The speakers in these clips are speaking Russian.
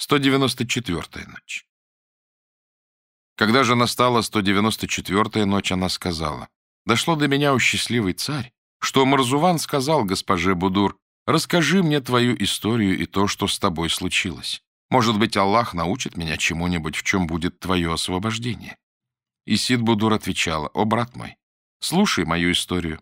194-я ночь. Когда же настала 194-я ночь, она сказала, «Дошло до меня, у счастливый царь, что Марзуван сказал госпоже Будур, «Расскажи мне твою историю и то, что с тобой случилось. Может быть, Аллах научит меня чему-нибудь, в чем будет твое освобождение». И Сид Будур отвечала, «О, брат мой, слушай мою историю.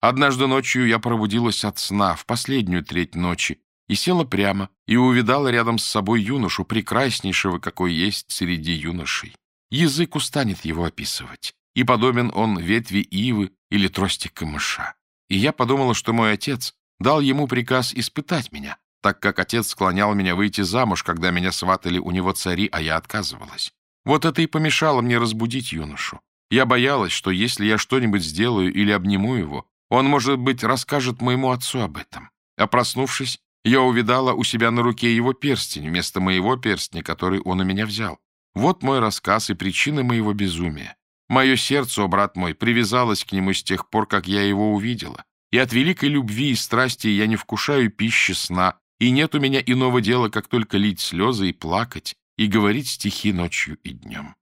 Однажды ночью я пробудилась от сна в последнюю треть ночи и села прямо, и увидала рядом с собой юношу, прекраснейшего, какой есть среди юношей. Язык устанет его описывать, и подобен он ветви ивы или трости камыша. И я подумала, что мой отец дал ему приказ испытать меня, так как отец склонял меня выйти замуж, когда меня сватали у него цари, а я отказывалась. Вот это и помешало мне разбудить юношу. Я боялась, что если я что-нибудь сделаю или обниму его, он, может быть, расскажет моему отцу об этом. А проснувшись, я увидала у себя на руке его перстень вместо моего перстня, который он у меня взял. Вот мой рассказ и причины моего безумия. Мое сердце, о брат мой, привязалось к нему с тех пор, как я его увидела. И от великой любви и страсти я не вкушаю пищи сна, и нет у меня иного дела, как только лить слезы и плакать, и говорить стихи ночью и днем.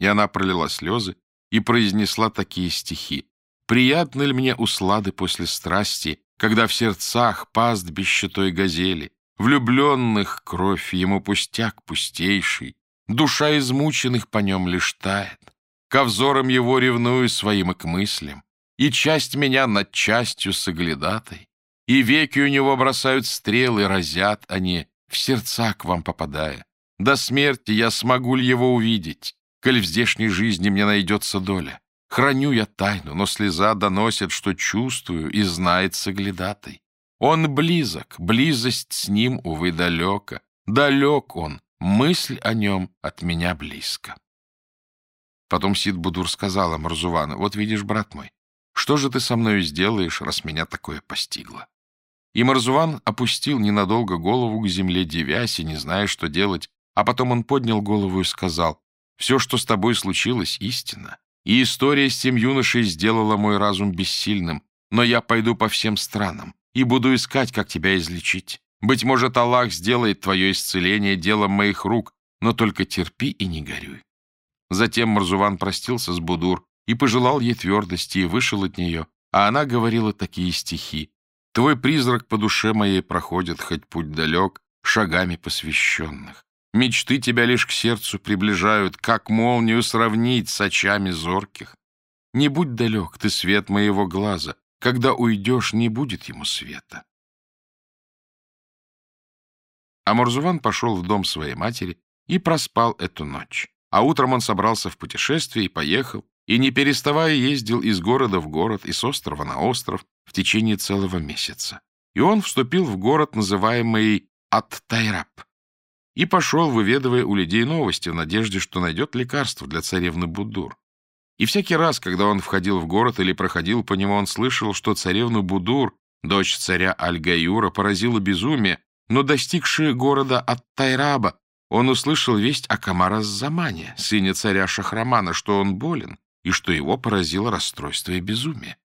И она пролила слезы и произнесла такие стихи. «Приятны ли мне услады после страсти, когда в сердцах пастбище той газели, влюбленных кровь ему пустяк пустейший, душа измученных по нем лишь тает, ко взорам его ревную своим и к мыслям, и часть меня над частью соглядатой, и веки у него бросают стрелы, разят они, в сердца к вам попадая. До смерти я смогу ли его увидеть, коль в здешней жизни мне найдется доля? Храню я тайну, но слеза доносит, что чувствую, и знает соглядатой. Он близок, близость с ним, увы, далека. Далек он, мысль о нем от меня близко. Потом Сид Будур сказала Марзувану, вот видишь, брат мой, что же ты со мною сделаешь, раз меня такое постигло? И Марзуван опустил ненадолго голову к земле, девясь и не зная, что делать, а потом он поднял голову и сказал, «Все, что с тобой случилось, истина. И история с тем юношей сделала мой разум бессильным, но я пойду по всем странам и буду искать, как тебя излечить. Быть может, Аллах сделает твое исцеление делом моих рук, но только терпи и не горюй». Затем Марзуван простился с Будур и пожелал ей твердости и вышел от нее, а она говорила такие стихи. «Твой призрак по душе моей проходит, хоть путь далек, шагами посвященных. Мечты тебя лишь к сердцу приближают, как молнию сравнить с очами зорких. Не будь далек, ты свет моего глаза, когда уйдешь, не будет ему света. А Мурзуван пошел в дом своей матери и проспал эту ночь. А утром он собрался в путешествие и поехал, и, не переставая, ездил из города в город и с острова на остров в течение целого месяца. И он вступил в город, называемый Ат-Тайраб, и пошел, выведывая у людей новости в надежде, что найдет лекарство для царевны Будур. И всякий раз, когда он входил в город или проходил по нему, он слышал, что царевну Будур, дочь царя Аль-Гаюра, поразила безумие, но, достигшие города от Тайраба, он услышал весть о Камараз-Замане, сыне царя Шахрамана, что он болен и что его поразило расстройство и безумие.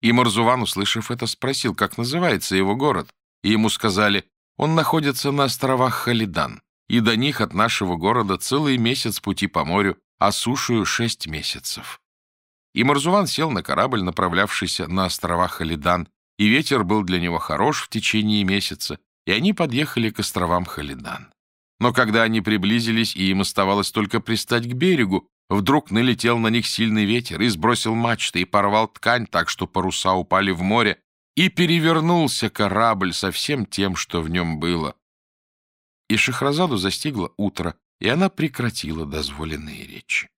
И Марзуван, услышав это, спросил, как называется его город, и ему сказали, он находится на островах Халидан, и до них от нашего города целый месяц пути по морю, а сушую шесть месяцев. И Марзуван сел на корабль, направлявшийся на острова Халидан, и ветер был для него хорош в течение месяца, и они подъехали к островам Халидан. Но когда они приблизились, и им оставалось только пристать к берегу, вдруг налетел на них сильный ветер и сбросил мачты, и порвал ткань так, что паруса упали в море, и перевернулся корабль со всем тем, что в нем было. И Шахразаду застигло утро, и она прекратила дозволенные речи.